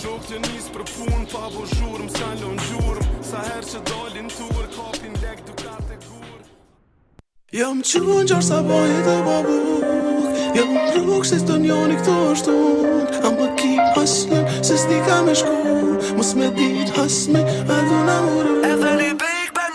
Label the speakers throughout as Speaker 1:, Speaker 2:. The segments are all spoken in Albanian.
Speaker 1: Shok që njës për pun, pa bo zhurëm, s'ka në gjurëm Sa her që dalin të urë, kopin lek të e
Speaker 2: gurë Jam qënë në gjarë sa bojë të babuk Jam në se të njoni këto është unë Am për ki hasme, se s'di ka me shku Mus me dit hasme, edhe në
Speaker 1: në urë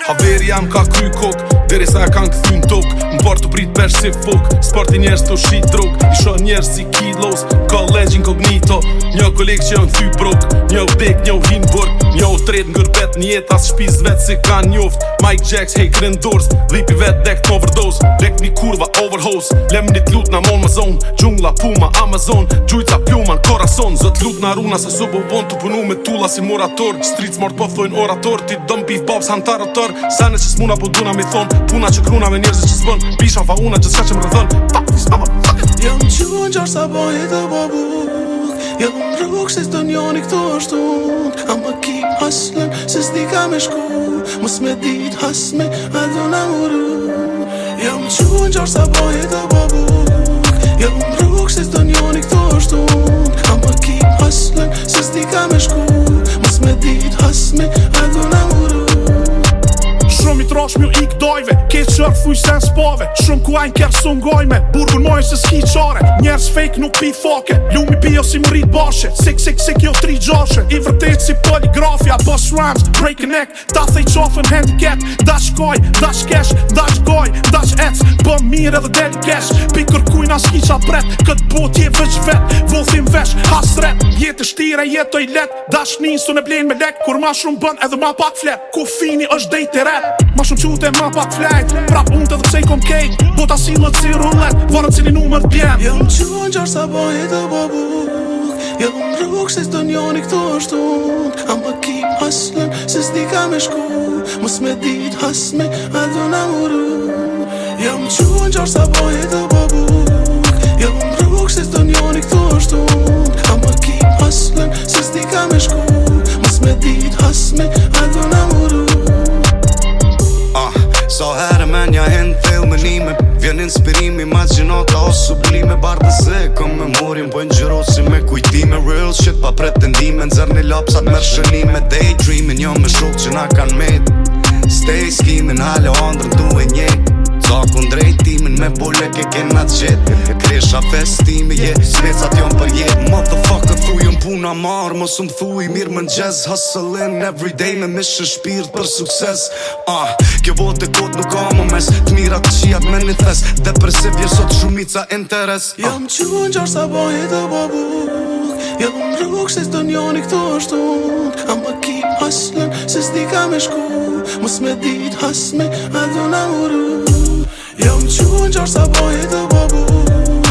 Speaker 1: Haveri jam ka kry kokë, Dere sa e kanë këthy në tokë Në partë të pritë përshë si fokë Së njerës të shi drogë I shonë njerës si kilos Ka legjin kognito Një kolegë që e thy brokë Një u bekë, një u hinë bërë Një u tretë në gërbet një jetë Asë shpizë vetë si kanë njoftë Mike Jacks, hey Clint Durst Lipi vet dek të overdose Lek një kurva overhose Lem një t'lut në mon më zonë Gjungla, puma, Amazon Gjujca, pjuma, në korason Zët lut në runa se së bubon po Të punu me tulla si morator Streets mort po thojnë orator Ti dëm beef bobs hantarotor Sane që s'muna po duna mi thonë Puna që kruna me njerëzit që s'bën Pisha fa una gjithka që më rëdhën Fuck this motherfucker Jam qua po po në sa bëjë të babuk
Speaker 2: Jam rukë si të njoni këto është unë Ama se me Mos me dit hasme A do na uru Jam qunë gjarë sa baje të babuk Jam rukë se të njoni këto është unë Kam për
Speaker 3: kip haslem Se s'ti ka me shku Mos me dit hasme A do uru Shumë i trash mjë i Gjot fuj sen s'pove Shumë ku ajnë kërë së ngojme Burgun mojnë se s'ki qare Njerës fake nuk pi foke Lumi pio si më rritë bashe Sik, sik, sik jo tri gjoshe I vërtet si poligrafja Boss rhymes, break a neck Ta thej qofën handicap Dash koj, dash cash Dash goj, dash ets Bë po mire dhe dead cash Pi kërkujnë a s'ki qa pret Këtë bot je vëq vet Vullëthim vesh, hasret rep Jetë shtire, jetë oj let Dash nisë s'u ne blenj me lek Kur ma shumë bën edhe ma pak flet Kufini ës Ma shumë qut e ma pak flejt Prap unë të dhe pse i kom kejt Bota si lët si rullet Varët si një numër t'bjem Jel më qënë qërë sa bëhe të babuk
Speaker 2: Jel më rrugë se s'të njoni këto është unë A më ki paslën se s'di ka me shku Më s'me dit hasme a dhë në muru Jel më qënë qërë sa bëhe të babuk
Speaker 4: Vjen inspirimi ma gjinota o sublime Bar dhe zë këm me murim Po gjërosi me kujtime Real shit pa pretendime Në zërni lopsat me shënime Daydreamin jo me shok që na kanë met Stay skimin, ale ondrën du e njek Zakun drejtimin me bolek e kena të gjet mos fu i mirë më jazz Hustle in every day me mishë shpirt për sukses uh, Kjo votë e kotë nuk ka më mes Të mira të qijat me një thes Depresiv jë sot shumica interes uh. Jam që në gjarë sa të babuk
Speaker 2: Jam rukë se të njoni këto është unë Am më ki haslën se s'di ka me shku Mos me dit hasme a du uru Jam që në gjarë sa të babuk